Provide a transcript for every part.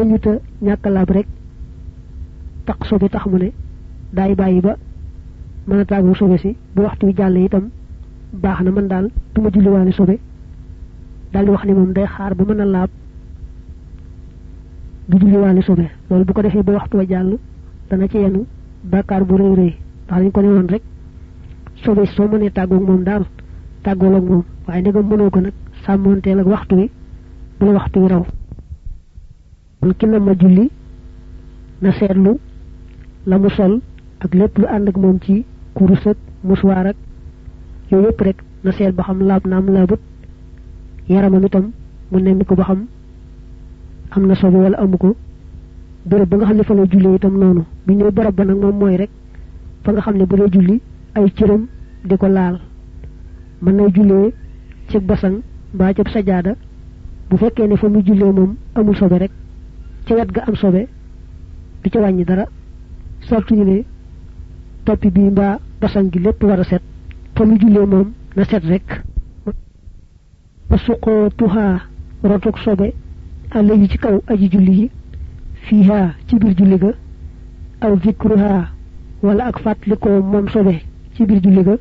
sañuta ñàkk laab rek tax sobe tax mu ne daay bàyyi ba mën a sobe si bu waxtu wi jàll itam baax na man daal du ma julliwaale sobe. Daal di wax ne moom day xaar ba mën a laab du julliwaale sobe. Loolu bu ko defee ba waxtu wa jàll dana ci yenu bàkkaar bu rëy rëy. Ndax dañ ko ne rek sobe soo mënee tàggoog moom daal tàggool ak moom. Waaye ndegam mënoo ko nag sàmmoonteel ak waxtu wi bu waxtu wi raw kon ki na ma julli na seetlu la mu sol ak lépp lu ànd ak moom ci kurus ak ak yooyu yëpp rek na seet ba xam laab naam laabut yaramam itam mu ko ba xam am na wala amu ko. Béréb ba nga xam ne fa la julli itam noonu bi ñëw barab ba nag moom mooy rek fa nga xam ne bu dee julli ay cëram di ko laal. Mën nay jullee ci basang mbaa ci sajaada bu fekkee ne fa mu jullee moom amul sobe rek ci wet ga am sobe du ca wàññi dara sartu ñu ne toppi bi mbaa basang gi lépp war a set fa mu jullee moom na set rek sobe àllaji ci kaw aji julli yi fiiha ci biir julli ga aw zikruha wala ak fàttalikoo moom sobe ci biir julli ga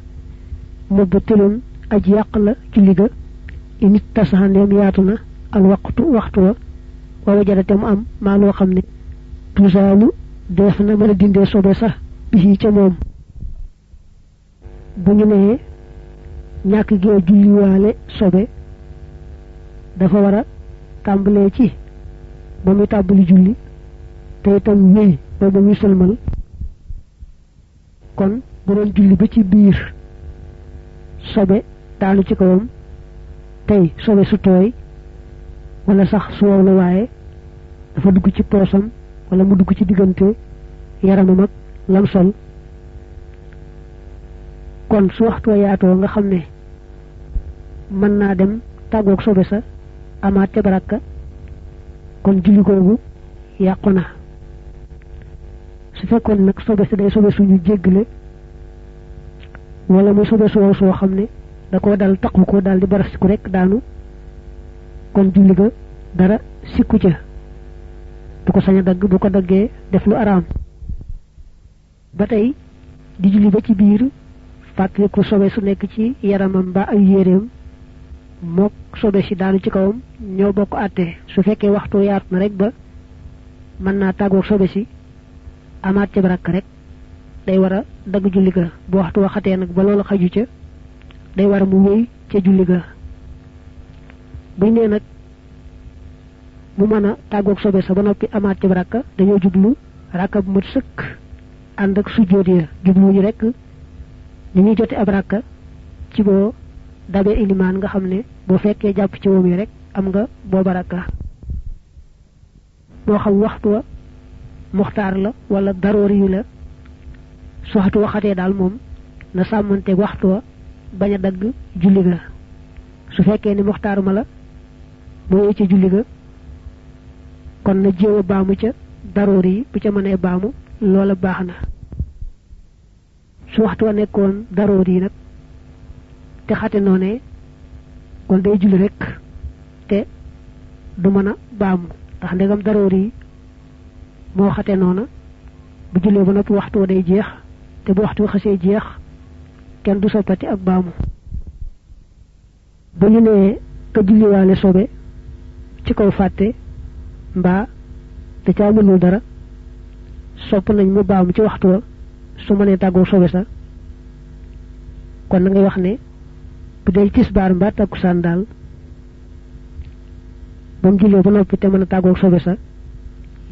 mubba tilun aji yàq la julli ga al waqtu waxtu wa wa wajadate mu am maa loo xam ne tusaalu def na mën a dindee sobe sax bisi ca moom. Bu ñu nee ñàkk gee julliwaale sobe dafa war a tàmbalee ci ba muy tàmbali julli te itam wéy ba ba muy sëlmal. Kon bu doon julli ba ci biir sobe daanu ci kawam tey sobe su tooy wala sax su wow la waaye dafa dugg ci poosam wala mu dugg ci diggante yaramam ak lam sol. Kon su waxtu yaatoo nga xam ne mën naa dem tàggoog sobe sa amaat ca baraka kon julli googu yàqu na. Su fekkoon nag sobe si day sobe suñu jéggale wala muy sobe soo soo xam ne da koo dal taqu ko daal di barasiku rek daanu kon julli ga dara sikku ko sañ a dagg bu ko daggee def lu araam. Ba tey di julli ba ci biir fàttaliku sobe su nekk ci yaramam ba ay yéreem mook sobe si daanu ci kawam ñoo bokk àtte. Su fekkee waxtu yaatu na rek ba mën naa tàggoog sobe si amaat ca barak rek day war a dagg julli ga. Bu waxtu waxatee nag ba loolu xaju ca day war a mu wéy ca julli ga. Nee nag mu mën a tàggoog sobe sa ba noppi amaat ca barak dañoo jublu rakka bu mat sëkk ànd ak sujjóot ya. Jubluñu rek ni ñuy jote ab ci boo dabee ilimaan nga xam ne boo fekkee jàpp ci moom yi rek am nga booba rakka. Moo xam waxtu wa muxtaar la wala daroori yi la su waxatee daal na sàmmanteeg waxtu wa dagg julli su fekkee ni muxtaar la mooy ca julli kon na jéem a baamu ca daroori yi bu ca mënee baamu loola baax na su waxtu wa nekkoon daroori yi nag te xate noonee kon day julli rek te du mën a baamu ndax ndegam daroor yi moo xate noona bu jullee ba noppi waxtu wa day jeex te bu waxtu wa xasee jeex kenn du soppati ak baamu bu ñu nee ka julliwaale sobe ci kaw fàtte mbaa da caa mënul dara. Sopp nañ mu baamu ci waxtu wa. Su mënee tàggoo sobe sa kon na ngay wax ne bu dee tisbaar mbaa takkusaan daal ba mu jullee ba noppi te a tàggoog sobe sa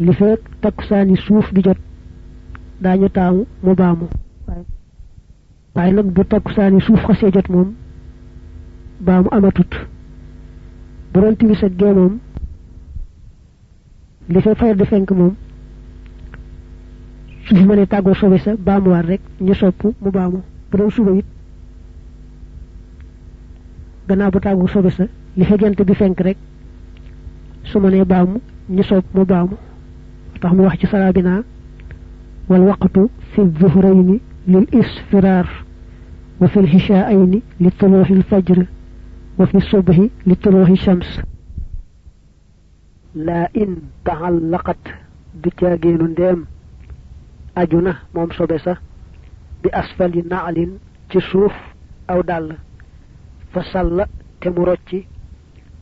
li fekk takkusaan yi suuf di jot daañu taamu mu baamu. Nag bu takkusaan yi suuf xasee jot moom baamu amatut. Bu doon timis li fekk fayar di fenk moom su fi mënee tàggoo sobe sa baamuwaat rek ñu sopp mu baamu bu doon suba it gannaaw bu tàggu sobe sa li fegante bi fenk rek su ma nee baamu ñu sopp mu baamu tax mu wax ci sarabina wal waqtu fi dhuhrayni lil isfirar wa fi lhishaa'ayni li tuluuhi lfajr wa fi subhi li tuluuhi shams la in taallaqat du caagéenu ndeem aju na moom sobe sa bi asfali naalin ci suuf aw dàll fa sàll te mu rocci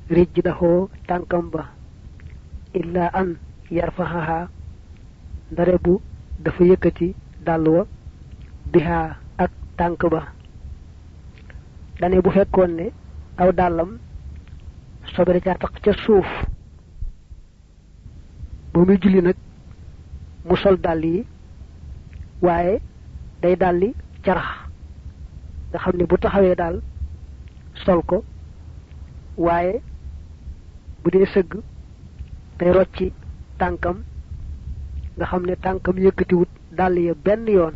rijj daxoo tànkam ba illa an yarfahaha ndare bu dafa yëkkati dàll wa bihaa ak tànk ba dane bu fekkoon ne aw dàllam sobe da caa taq ca suuf ba muy julli nag mu sol dàll yi waaye day dàlli carax. Nga xam ne bu taxawee daal sol ko waaye bu dee sëgg day rocci tànkam. Nga xam ne tànkam yëkkatiwut dàll ya benn yoon.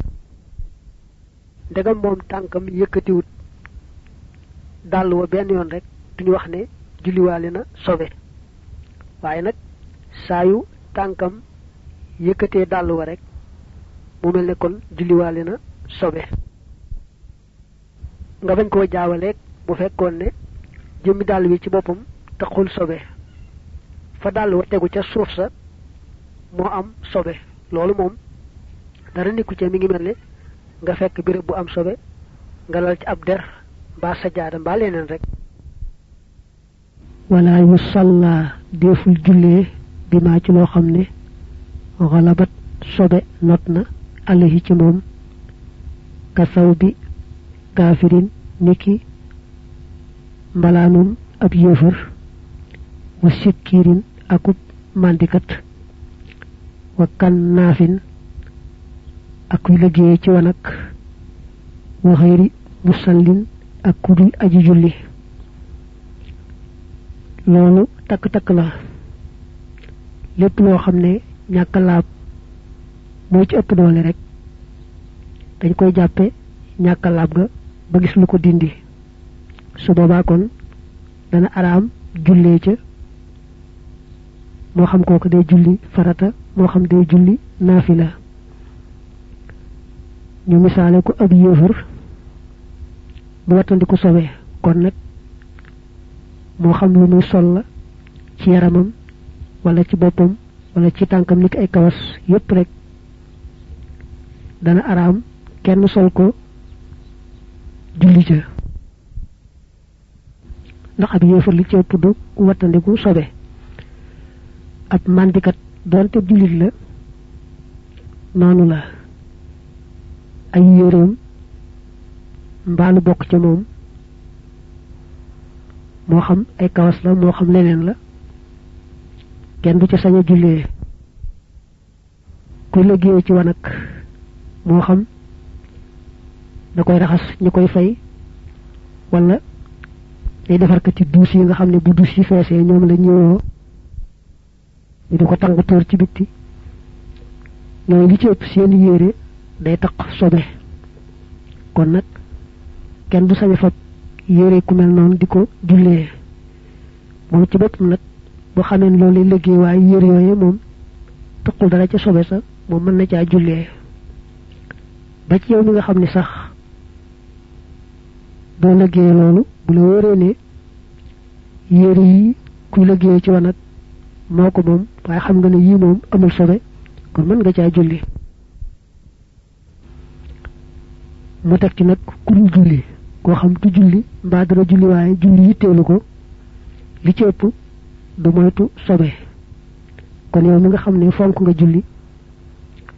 Ndegam moom tànkam yëkkatiwut dàll wa benn yoon rek duñu wax ne julliwaale na sobe. Waaye nag saa yu tànkam yëkkatee dàll wa rek mu mel kon na sobe. Nga bañ koo jaawaleeg bu fekkoon ne jëmmi dàll wi ci boppam taxul sobe. Fa dàll wa tegu ca suuf sa moo am sobe. Loolu moom dara nekku ca mi ngi mel ne nga fekk bu am sobe nga lal ci ab der mbaa sajaada mbaa leneen rek. Wala yu salla deful jullee bi maa ci loo xam ne xalabat sobe not na alayhi ci moom kasaw bi kaafirin niki mbalaanum ab yéefar wa sikkirin akub mandikat wa kan ak kuy liggéeye ci wanag wa xëyri musallin ak ku dul aji julli loolu takk-takk la lépp loo xam ne ñàkk laab moo ci ëpp doole rek dañ koy jàppe ñàkk laab ga ba gis lu ko dindi. su boobaa kon dana araam jullee ca moo xam kooku day julli farata moo xam day julli naafila. ñu misaale ko ab yéefar bu wattandiku sobe. kon nag moo xam lu muy sol la ci yaramam wala ci boppam wala ci tànkam niki ay kawas yépp rek. Dana araam kenn sol ko julli ca. Ndax ab yéefar li ci ëpp du wattandiku sobe. Ab mandikat donte jullit la noonu la. Ay yéreem mbaalu bokk ca moom. Moo xam ay kawas la moo xam leneen la kenn du ca sañ a jullee kuy liggéey ci wanag moo xam da koy raxas ñu koy fay wala day defar ko ci duus yi nga xam ne bu duus yi feesee ñoom la ñëwoo ñu di ko tàng tóor ci bitti. Ñooy li ci ëpp seen yére day taq sobe kon nag kenn du sañ fab yére ku mel noonu di ko jullee. Moom ci boppam nag bu xamee loolu liggéey waaye yére yooyu moom taqul dara ca sobe sa moom mën na caa jullee ba ci yow mi nga xam ne sax boo liggéeyee loolu bu la wóoree ne yére yi kuy liggéey ci wanag moo ko moom waaye xam nga ne yii moom amul sobe kon mën nga caa julli mu teg ci nag ku dul julli koo xam du julli mbaa dara julli waaye julli yitteelu ko li ci ëpp du moytu sobe kon yow mi nga xam ne fonk nga julli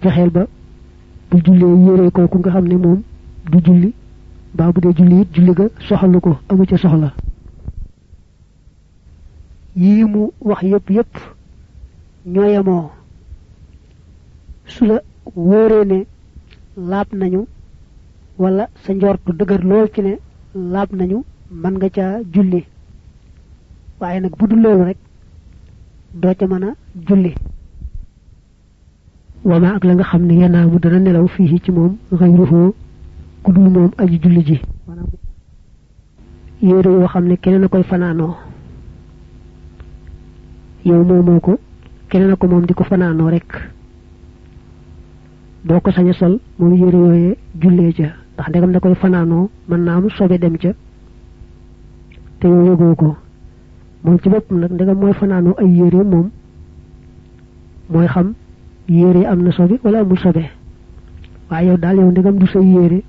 fexeel ba bu jullee yére kooku nga xam ne moom du julli mbaa bu dee julli it julli ga soxalu ko amu ca soxla yii mu wax yépp yépp ñooyemoo su la wóoree ne laab nañu wala sa njortu dëgër lool ci ne laab nañu mën nga caa julli waaye nag bu dul loolu rek doo ca mën a julli. Wama ak la nga xam ne yanaamu dana nelaw fii ci moom xayruhu ku dul moom aji julli ji. Maanaam yére yoo xam ne keneen a koy fanaanoo. Yow moomoo ko keneen a ko moom di ko fanaanoo rek. Doo ko sañ sol moom yére yooyee jullee ca. Ndax ndegam da koy fanaanoo mën naa am sobe dem ca. Te yow yëgoo ko moom ci boppam nag ndegam mooy fanaanoo ay yére moom mooy xam yére am na sobe wala amul sobe waaye yow daal yow ndegam du sa yére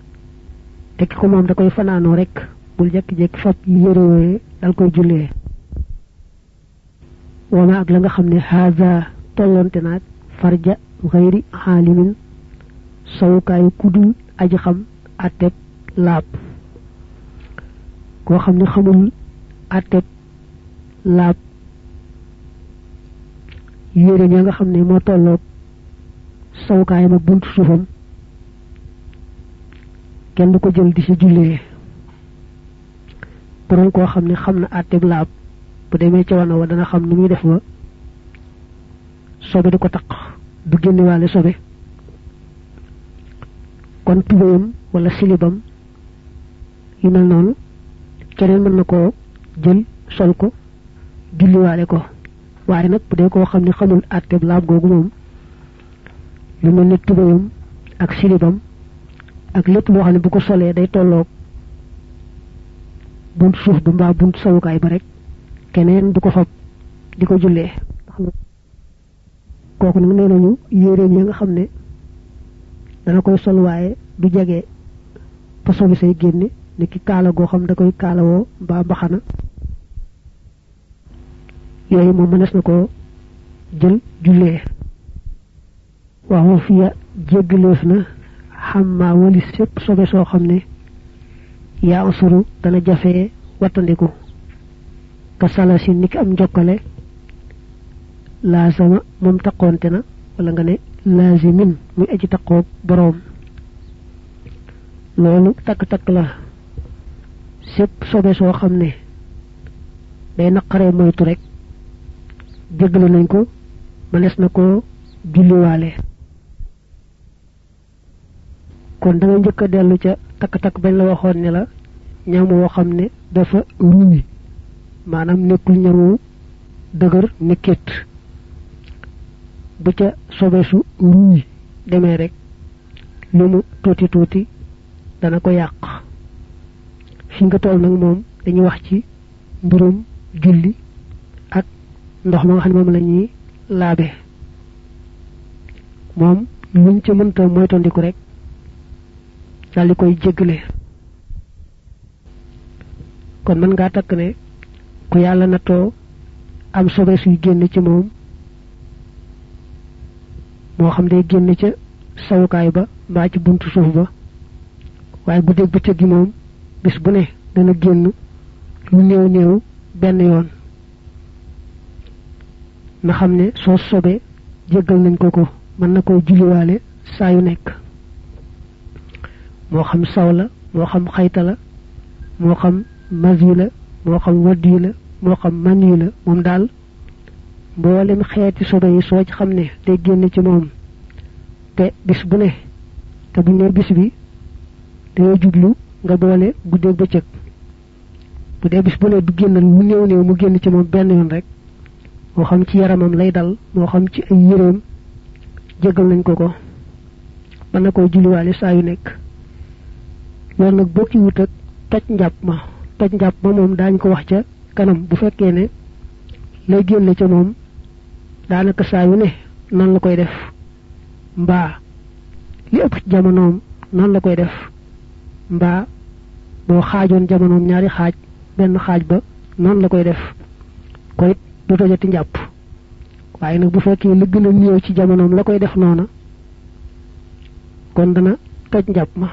te ki ko moom da koy fanaanoo rek bul jekki-jekki fab yére yooyee dal koy jullee wama ak la nga xam ne haza tollonte naag farja xayri xaalimin sawukaayu kudul aji xam atteb laab koo xam ne xamul atteb laab. Yére ña nga xam ne moo tolloog sawukaayam ak buntu suufam. Kenn du ko jël di ci jullee doon koo xam ne xam na bu demee ci wana wa dana xam nu muy def ba sobe di ko taq. Du génnewaale sobe. Kon tubéyam wala silibam yu mel noonu keneen mën na jël sol ko julliwaale ko waaye nag bu dee koo xam ne xamul atteb laab googu moom lu mel ne tubéyam ak silibam ak lépp loo xam ne bu ko solee day tolloog bunt suuf ba mbaa bunt sawukaay ba rek keneen du ko fab di ko jullee kooku nag nee nañu yéreem ya nga xam ne dana koy sol waaye du jege fa sobi say génne ni ki kaala goo xam da koy kaalawoo mbaa mbaxana yooyu moom mënees na ko jël jullee. Waaw fiya jéggaleef na. Xamma walis sépp sobe soo xam ne yaa usuru dana jafee wattandiku. Ka salasi niki am njokkale laasama moom taqoonte na wala nga ne laasimin muy aji taqoog boroom. Loolu takk-takk la. Sépp sobe soo xam ne day naqaree moytu rek jéggale nañ ko mënees na ko julliwaale. Kon da nga njëkk a dellu ca takk-takk bañ la waxoon ne la ñam ne dafa ruuy maanaam nekkul ñamu dëgër nekkit bu ca sobe su ruuy demee rek lu mu tuuti tuuti dana ko yàq. Fi nga toll nag moom dañuy wax ci mbirum julli ndox ma nga xam ne moom la ñuy laabe. moom luñ ca mënta moytandiku rek dal di koy jéggale. kon mën ngaa takk ne ku yàlla nattoo am sobe suy génn ci moom moo xam day génn ca sawukaay ba mbaa ci buntu suuf ba waaye guddeeg bëccëg gi moom bis bu ne dana génn lu néew néew benn yoon na xam ne soo sobe jéggal nañ ko ko mën na koy julliwaale saa yu nekk. Moo xam saw la moo xam xayta la moo xam masi la moo xam waddi la moo xam mani la moom daal mboolem xeeti sobe yi soo ci xam ne day génn ci moom. Te bis bu ne te bu ne bis bi dañoo jublu nga boole guddeeg bëccëg. Bu dee bis bu ne du génnal mu néew néew mu génn ci moom benn yoon rek moo xam ci yaramam lay dal moo xam ci ay yéreem jégal nañ ko ko mën na koy julliwaale saa yu nekk loolu nag bokki wut ak toj njàpp ma toj njàpp ma moom daañ ko wax ca kanam bu fekkee ne lay génn ca moom daanaka saa yu ne noonu la koy def mbaa li ëpp ci jamonoom noonu la koy def mbaa boo xaajoon jamonoom ñaari xaaj benn xaaj ba noonu la koy def ko it du tojati njàpp. Waaye nag bu fekkee li gën a néew ci jamonoom la koy def noona kon dana toj njàpp ma.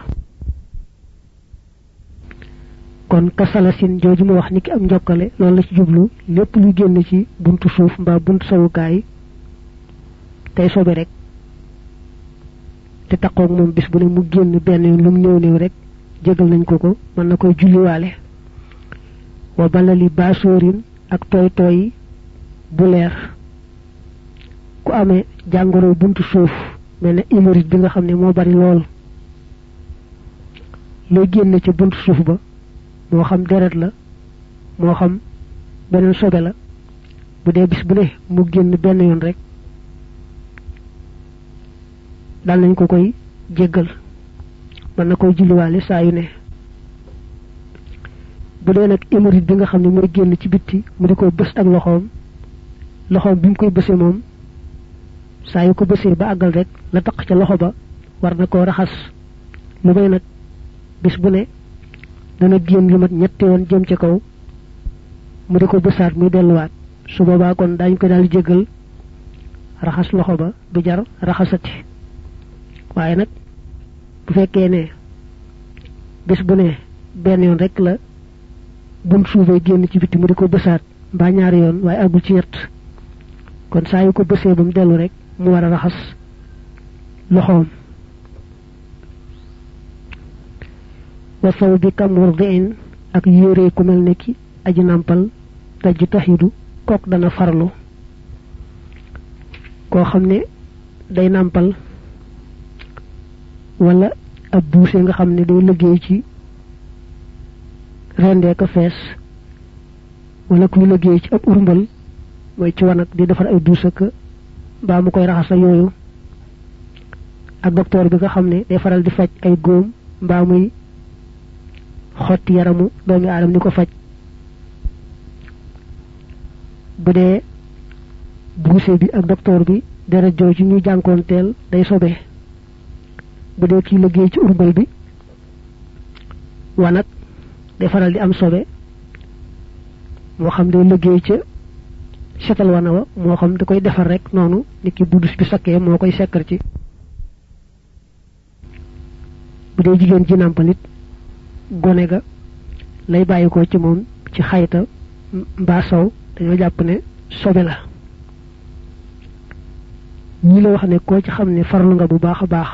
Kon kasalasin jooju mu wax ni ki am njokkale loolu la ci jublu lépp luy génn ci buntu suuf mbaa buntu sawukaay tey sobe rek te taqoog moom bis bu ne mu génn benn yoon lu mu néew néew rek jégal nañ ko ko mën na koy julliwaale. Wa balali ak tooy bu leer. Ku amee jàngoro buntu suuf mel ne hémorroïde bi nga xam ne moo bari lool. Looy génn ci buntu suuf ba moo xam deret la moo xam beneen sobe la bu dee bis bu ne mu génn benn yoon rek dal nañ ko koy jéggal. Mën na koy julliwaale saa yu ne. Bu dee nag hémorroïde bi nga xam ne mooy génn ci bitti mu di ko bës ak loxoom loxoom bi mu koy bësee moom saa yu ko bësee ba àggal rek la taq ca loxo ba war na koo raxas. Lu may nag bis bu ne dana génn lu mat ñetti yoon jëm ca kaw mu di ko bësaat muy su kon dañ ko daal jéggal raxas loxo ba du jar raxasati. Nag bu ne bis bu ne benn yoon rek la bum suufee génn ci biti mu di ko bësaat mbaa ñaari yoon ci ñett kon saa yu ko bësee ba mu dellu rek mu war a raxas loxoom. Wa saw bi kam murdiin ak yére ku mel ki aji nampal dajj taxidu kook dana farlu. Koo xam ne day nampal wala ab buuse nga xam ne day liggéey ci rendee ko fees wala kuy liggéey ci ab urmbal mooy ci wanag di defar ay duus ak mbaa mu koy raxas yooyu ak docteur bi nga xam ne day faral di faj ay góom mbaa muy xotti yaramu doomi aadam ni ko faj bu dee buuse bi ak docteur bi dara jooju ñuy jànkoonteel day sobe bu dee kii liggéey ci urmbal bi wanag day faral di am sobe moo xam day liggéey ca setal wana wa moo xam da koy defar rek noonu nit ki budus bi sakkee moo koy sekkar ci. Bu dee jigéen ji nàmpalit gone ga lay bàyyi ko ci moom ci xayta mbaa sow dañoo jàpp ne sobe la. Ñi la wax ne koo ci xam ne farlu nga bu baax a baax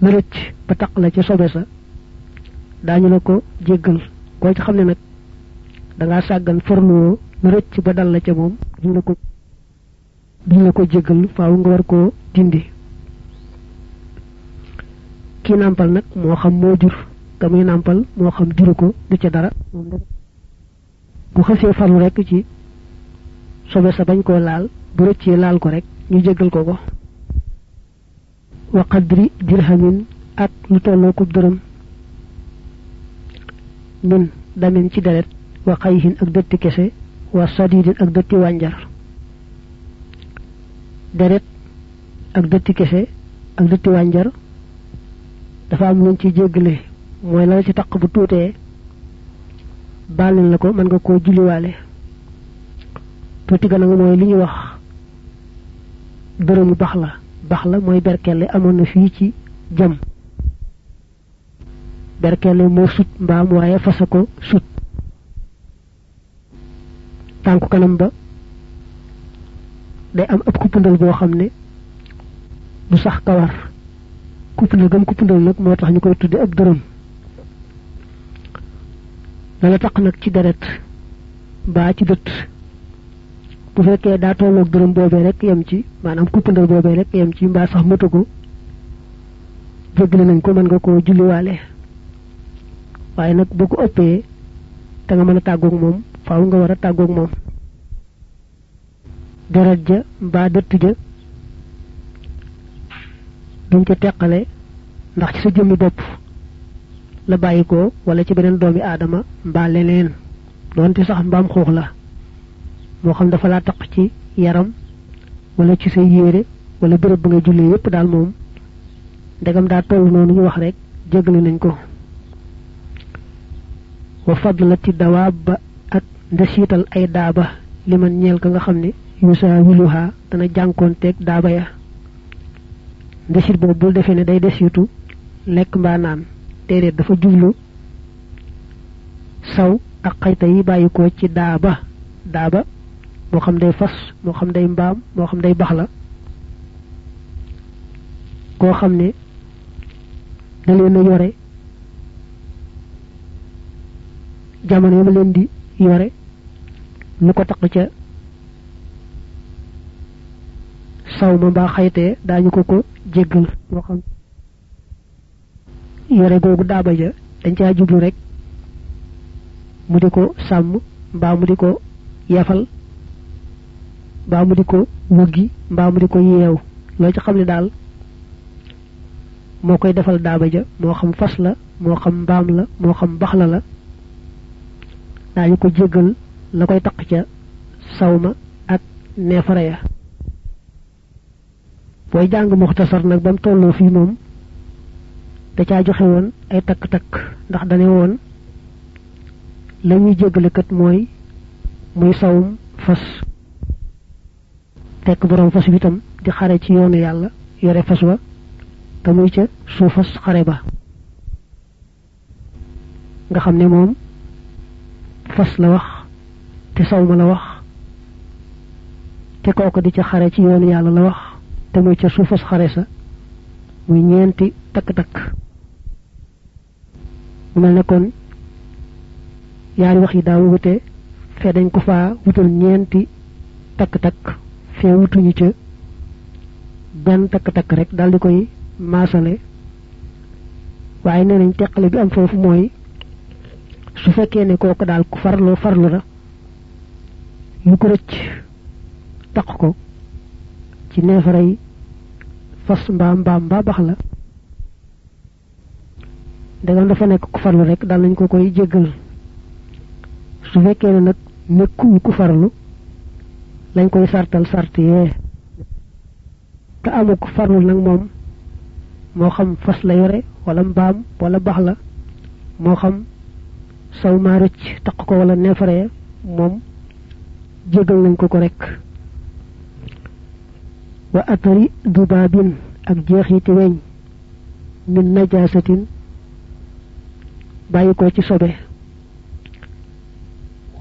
la rëcc ba taq la ca sobe sa daañu la ko jéggal. Koo ci xam ne nag da ngaa sàggan farluwoo la rëcc ba dal la ca moom duñ la ko duñ la ko jéggal faaw nga war koo dindi kii nàmpal nag moo xam moo jur ka muy nàmpal moo xam juru ko du ca dara bu xësee farlu rek ci sobe sa bañ koo laal bu rëccee laal ko rek ñu jéggal ko ko wa qadri dirhamin ak lu tolloo ko dërëm min damin ci deret wa xayhin ak dëtti kese wa sadidin ak dëtti wànjar. Deret ak dëtti kese ak dëtti wànjar dafa am luñ ci jéggale. Mooy la ci taq bu tuutee bàllin la ko mën nga koo julliwaale. Tuuti ga nag mooy li ñuy wax dërëmu bax la. Bax la mooy berkelle amoon na fii ci jam. Berkelle moo sut mbaam waaye fasa ko sut tànku kanam ba day am ab kuppandal boo ne du sax kawar. Kuppandal gam kuppandal nag moo tax ñu koy tudde ab dërëm. Dana taq nag ci deret baa ci dëtt bu fekkee daa tolloog dërëm boobee rek yem ci maanaam kuppandal boobee rek yem ci mbaa sax mëtu ko jéggale nañ ko mën nga koo julliwaale. Waaye nag boo ko te nga mën a faaw nga war a tàggoog moom. Deret ja mbaa dëtt ja duñ ko teqale ndax ci sa jëmmi bopp la bàyyi ko wala ci beneen doomi aadama mbaa leneen. Doonte sax mbaam xuux la moo xam dafa laa taq ci yaram wala ci say yére wala béréb ba nga jullee yépp daal moom. Ndegam daa toll noonu ñu wax rek nañ ko. Wa fadlati dawaab ak ndesiital ay daaba liman ñeel ka nga xam ne yusa wiluha dana jànkoonteeg daaba ya. Ndesit boobu bul defee ne day desitu lekk mbaa naan. Déedéet dafa jublu saw ak xayta yi bàyyi ko ci daaba. Daaba moo xam day fas moo xam day mbaam moo xam day bax la koo xam ne da leen jamono yama leen di yore lu ko taq ca saw ma mbaa xaytee daañu ko ko jéggal moo xam yore googu daaba ja dañ caa jublu rek mu di ko sàmm mbaa mu di ko yefal mbaa mu di ko wëggi mbaa mu di ko yeew. Loo ci xam ne daal moo koy defal daaba ja moo xam fas la moo xam mbaam la moo xam baxla la daañu ko jéggal la koy taq ca sawma ak neefare ya booy jàng muxtasar nag ba mu tolloo fii moom da caa joxe woon ay takk-takk ndax dane woon la ñuy jéggale kat mooy muy sawum fas tekk borom fas bi tam di xare ci yoonu yàlla yore fas wa te muy ca suufas xare ba nga xam ne moom fas la wax te saw ma la wax. te kooku di ca xare ci yoonu yàlla la wax. te muy ca suufas xare sa. muy ñeenti takk-takk. mel ne kon yaari wax yi daa wute. fee dañ ko faa wutul ñeenti takk-takk. fee wutuñu ca benn takk-takk rek daal di koy maasale. waaye nee nañ bi am foofu mooy su fekkee ne kooku daal ku farlu la lu ko rëcc taq ko ci neefaray fas mbaa mbaa mbaa bax la ndegam dafa nekk ku farlu rek daal nañ ko koy jéggal su fekkee ne nag nekkul ku farlu lañ koy sartal sart yee te amuk farlu nag moom moo xam fas la yore wala mbaam wala bax la moo xam saw maa rëcc taq ko wala neefare moom jégal nañ ko ko rek wa atari dubaabin ak jeexiti weñ min najaasatin bàyyi ko ci sobe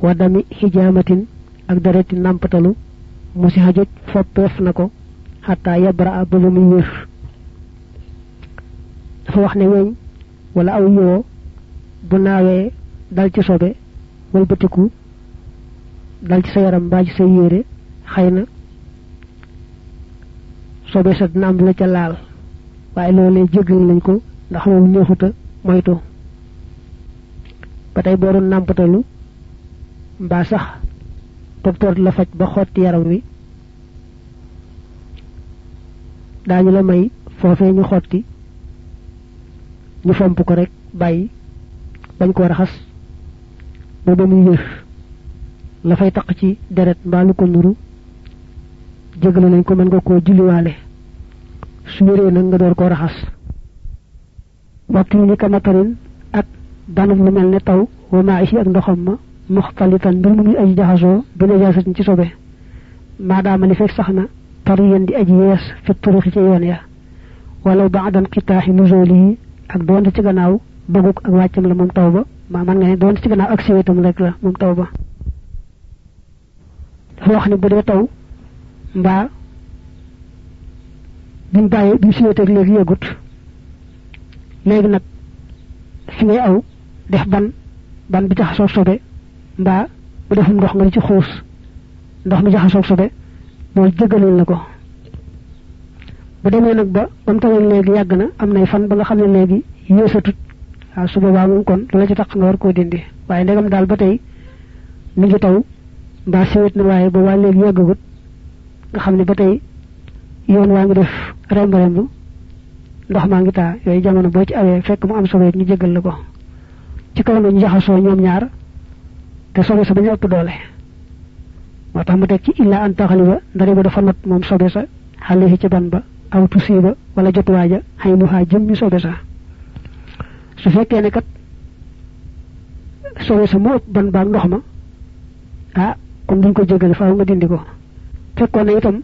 wa dami xijaamatin ak dareti nàmpatalu mu si xajoj foppeef na ko xataa yabra ba ba muy wér dafa wax ne weñ wala aw yoo bu naawee dal ci sobe walbatiku dal ci sa yaram mbaa ci sa yére xëy na sobe sa dina am la ca laal. Waaye loolee jégal nañ ko ndax loolu neexuta moytu. Ba tey boo doon nàmpatalu sax docteur la faj ba xotti yaram wi daañu la may foofee ñu xotti ñu fomp ko rek bàyyi bañ ko raxas ba ba muy wér la fay taq ci deret mbaa lu ko nuru jégalu nañ ko mën nga koo julliwaale su wéree nag nga door koo raxas waxtu ni ka matarin ak danub lu mel ne taw wa maa isi ak ndoxam ma muxtalitan mbir mu muy aji jaxasoo bi najaasatin ci sobe maadaama li fekk sax na tariyan di aji yees fi turuxi ci yoon ya wala baadan qitaaxi nuzoolihi ak doonte ci gannaaw doguk ak wàccam la moom taw ba maa man nga ne ci gannaaw ak siwetam rek la moom taw dafa wax ne bu dee taw mbaa bi mu bàyyi bi mu siweteeg léegi yëgut léegi nag fi ngay aw def ban ban bi jaxasoo sobe mbaa bu defum ndox nga di ci xuus ndox mi jaxasoo sobe mooy jëggalul na ko bu demee nag ba ba mu tawee léegi yàgg na am nay fan ba nga xam ne léegi yéesatut waaw su boobaa moom kon la ci tax nga war koo dindi waaye ndegam daal ba tey mi ngi taw mbaa siwet na waaye boobaa léegi yàggagut nga xam ne ba tey yoon waa ngi def remb remb ndox maa ngi taa yooyu jamono boo ci awee fekk mu am sobe ñu jéggal la ko. Ci kaw na ñu jaxasoo ñoom ñaar te sobe sa bañu ëpp doole. Moo tax mu teg ci illa an taxaliba ndari ba dafa not moom sobe sa xale ci ban ba aw tusiba wala jot waaja xëy nu xaa mi sobe sa. Su fekkee ne kat sobe sa moo ëpp ban baag ndox ma ah kon duñ ko jéggale faaw nga dindi ko fekkoon na itam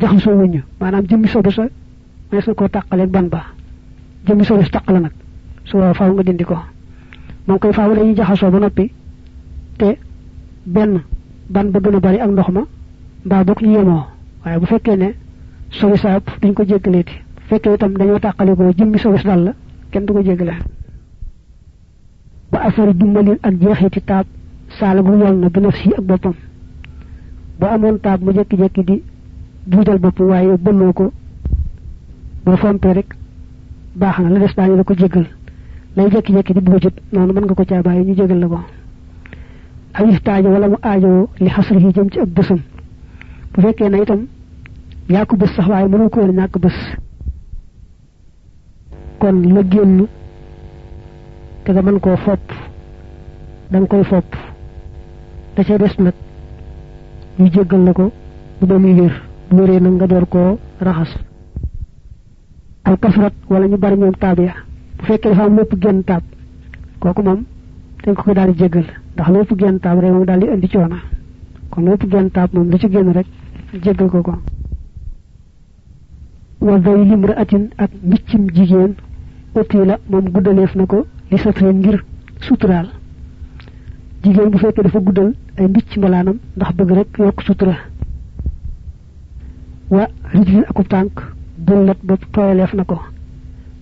jaxasoo wuñu maanaam jëmmi sobe sa mees na koo tàqaleeg ban ba jëmmi sobe sa tàq la nag su waaw faaw nga dindi ko moom koy faaw dañuy jaxasoo ba noppi te benn ban ba gën a bari ak ndox ma mbaa bokk ñu yemoo waaye bu fekkee ne sobe sa duñ ko jéggaleeti bu fekkee itam dañoo tàqalikoo jëmmi sobe sa dal la kenn du ko jéggale ba afari dumbalin ak jeexiti taab saala bu yol na bi naf si ak boppam boo amoon taab mu jekki-jekki di buujal bopp waaye bënnoo boo fompee rek baax na la des daañu ko jéggal lay jekki-jekki di buujit noonu mën nga ko caa bàyyi ñu jégal la ko aw istaajo wala mu aajowoo li xasri yi jëm ci ak bësam bu fekkee na itam yaa ko bës sax waaye mënu ko woon ñàkk bës kon la génn te nga mën koo fopp da koy fopp da ca des nag. Ñu jéggal la ko bu ba muy wér bu wéree nag nga door koo raxas. Al kasrat wala ñu bari ñoom taab ya bu fekkee dafa am lépp genn taab kooku moom dañ ko ko daal di jégal ndax lépp genn taab rek moom daal di indi coono. Kon lépp genn taab moom lu ci génn rek jégal ko ko. Wa day limra atin ak mbiccim jigéen ëtti la moom guddaleef na ko li satrin ngir suturaal jigéen bu fekkee dafa guddal ay mbicc mbalaanam ndax bëgg rek yokk sutura. Wa rijlin akub tànk bullat bopp tooyaleef na ko.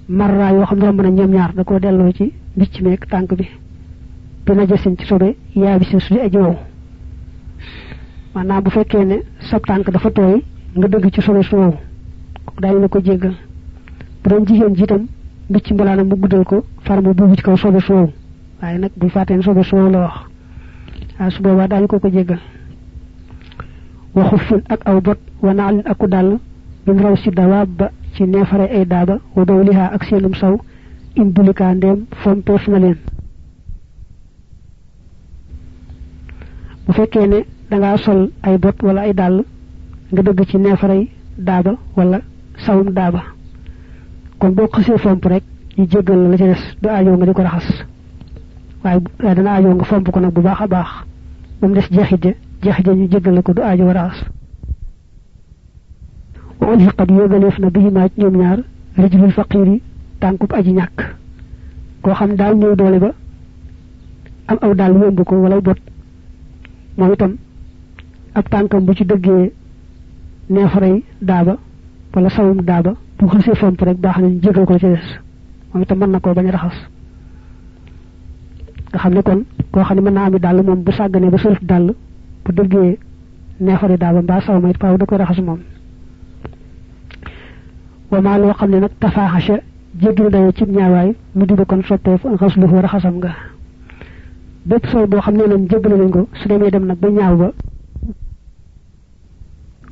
Marra yoo xam ne romb na ñoom ñaar da koo delloo ci mbicc meeg tànk bi. Bi na jësin ci sobe yaa bi su di aji wow. Maanaam bu fekkee ne sab tànk dafa tooy nga dëgg ci sobe su wow. Daañu la ko jéggal. Bu doon jigéen jiitam mbicc mbalaanam mu guddal ko far mu buubu ci kaw sobe su wow. Waaye nag bu fàttee ne sobe su wow la wax waaw su boobaa daañu ko ko jéggal. Fin ak aw bot wa naalin aku dàll. Min raw si dawaab ba ci neefare ay daaba. Wa dawliha ak seenum saw. In dulika ndéem fompeef na leen. Bu fekkee ne dangaa sol ay bot wala ay dàll nga dëgg ci neefaray daaba wala sawum daaba. Kon boo xasee fomp rek ñu jéggal la la ca des du aajoo nga di ko raxas waaye dana aajoo nga fomp ko nag bu baax a baax. Ba mu des jeexit ñu jéggal ko du aajoo raxas wa ulhiqat yóogaleef na bihi maaj ñoom ñaar rijlul faqiri tànkub aji ñàkk. Koo xam daal ñëw doole ba am aw daal yomb ko wala bot moom itam ab tànkam bu ci dëggee neefaray daaba wala sawum daaba bu xasee fomp rek baax nañ jégal ko ci des. Moom itam mën na koo bañ nga xam kon koo xam ne mën naa ami dàll moom bu sàgganee ba suluf dàll bu dëggee neefari daaba mbaa saw ma faaw da koy raxas moom. Wa maa loo xam ne nag tafaaxasa jéggi dayoo cib ñaawaay mu di ba kon soppeefu an xasluhu raxasam nga. Bépp sol boo xam ne nañ jéggale nañ ko su demee dem nag ba ñaaw ba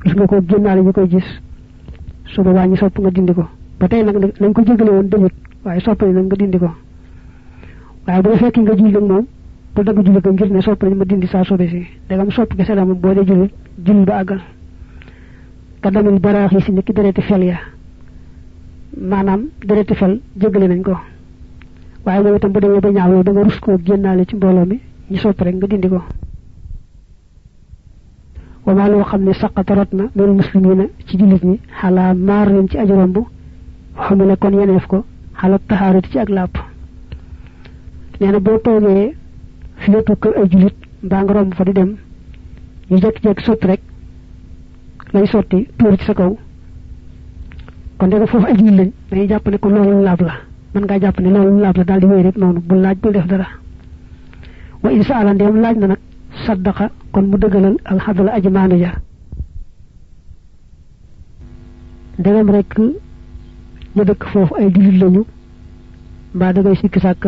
gis nga ko génnaale ñu koy gis su boobaa sopp nga ko. Ba nañ ko demut nga ko waaye bu fekk nga julli moom bu dagg julli ko ngir ne sopp nañ ma dindi saa sobe si dagam sopp kese la moom boo dee julli julli ba àggal. Ka damil baraax yi si nekki dereti fel ya maanaam dereti fel jéggale nañ ko. Waaye moom itam bu demee ba ñaaw yow da nga rus koo génnaale ci mbooloo mi ñu sopp rek nga dindi ko. Wa maa loo xam ne saqata rot na loolu muslimina ci jullit ñi xalaa maar leen ci aju romb xamu ne kon yeneef ko xala taxaarati ci ak làpp nee na boo toogee fi wetu kër ay jullit mbaa nga romb fa di dem ñu jekki-jekki sotti rek lañ sotti tuur ci sa kaw. Kon dega foofu ay jullit lañ dañuy jàpp ne ko loolu laab la mën ngaa jàpp ne loolu laab la daal di wéy rek bul laaj bul def dara. Wa in sa ala ndeem laaj na nag saddaqa kon mu dëggalal alxadala aji maanu ja. Ndegam rek ñu dëkk foofu ay jullit lañu mbaa dangay sikki sàkk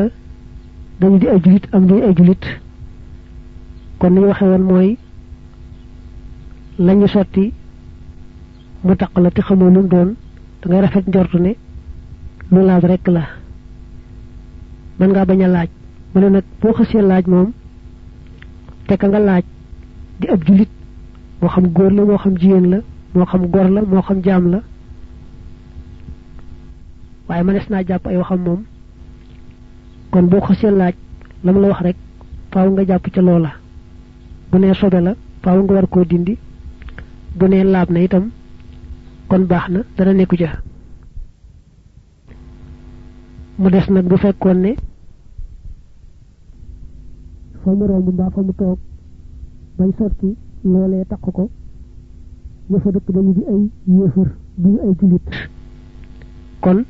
dañu di ay jullit am ñuy ay jullit kon ni ñu waxee woon mooy lañu sotti mu taq la te xamoo lu doon dangay rafet njortu ne lu laab rek la. Mën ngaa bañ a laaj. Mu ne nag boo xësee laaj moom te ka nga laaj di ab jullit moo xam góor la moo xam jigéen la moo xam gor la moo xam jaam la. Waaye mënees naa jàpp ay waxam moom kon boo xësee laaj la mu la wax rek faaw nga jàpp ca loola. Bu nee sobe la faaw nga war koo dindi. Bu nee laab na itam kon baax na dara nekku ca. Mu des nag bu fekkoon ne fa mu romb mbaa fa mu toog bañ sotti loolee takk ko ña fa dëkk dañu di ay duñu ay jullit. Kon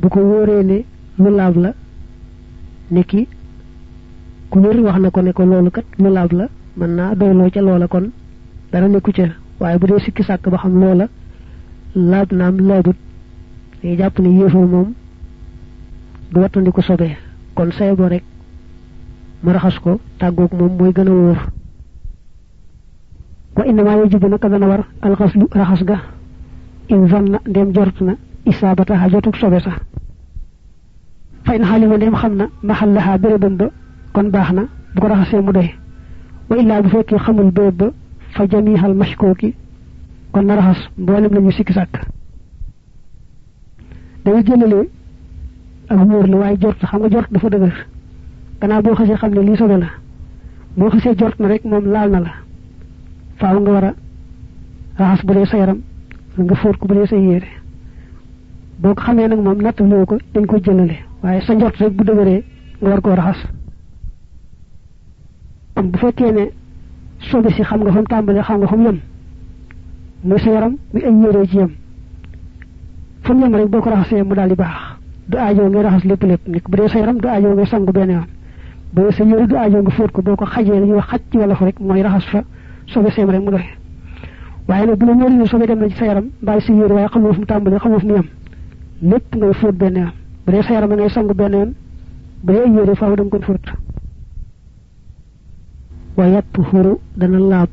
bu ko wóoree ne lu laab la niki ku wér wax na ko ne ko loolu kat lu laab la mën naa doyloo ca loola kon dara nekku ca waaye bu dee sikki sàkk ba xam loola laab naam laabut day jàpp ne yéefar moom du wattandi ko sobee kon say bo rek mu raxas ko tàggoog moom mooy gën a wóor wa innama yajibu naka dana war alxaslu raxas ga in zanna ndem jort na isaabataha jotug sobe sa fa in xaalima ndem xam na maxallaha bérébam ba kon baax na bu ko raxasee mu doy wa illaa bu fekkee xamul béréb ba fa jamihal mashkooki kon na raxas mboolem la ñu sikki sàkk day jëlale ak wóor la waaye jort xam nga jort dafa dëgër gannaaw boo xasee xam ne lii sobe la boo xasee jort na rek moom laal na la faaw nga war a raxas bu dee sa yaram nga fóot ko bu dee sa yére boo ko xamee nag moom nattaloo ko dañ ko jëlale waaye sa njort rek bu dëgëree nga war koo raxas bu fekkee ne sobe si xam nga fa mu tàmbalee xam nga fa mu sa yaram muy ay yére ci yem fa mu rek boo ko mu daal di baax du aajo ngay raxas lépp lépp nit bu dee sa yaram du aajo ngay sangu benn yoon bu sa yére du aajo nga fóot ko boo ko xajee li xaj ci wala fa rek mooy raxas fa sobe seem rek mu doy waaye nag bu la wóor ne sobe dem na ci sa yaram mbaa sa yére waaye xamoo fu mu tàmbalee xamoo fu mu yem lépp ngay fóot benn yoon. bu dee sa yaram ngay sangu benn yoon bu dee yére faaw da nga ko fóot. Wa yattuhuru dana laab.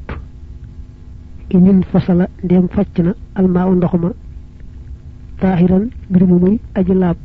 Inin fasala ndem facc na almaa ndox ma taahiran mbir mu muy aji laab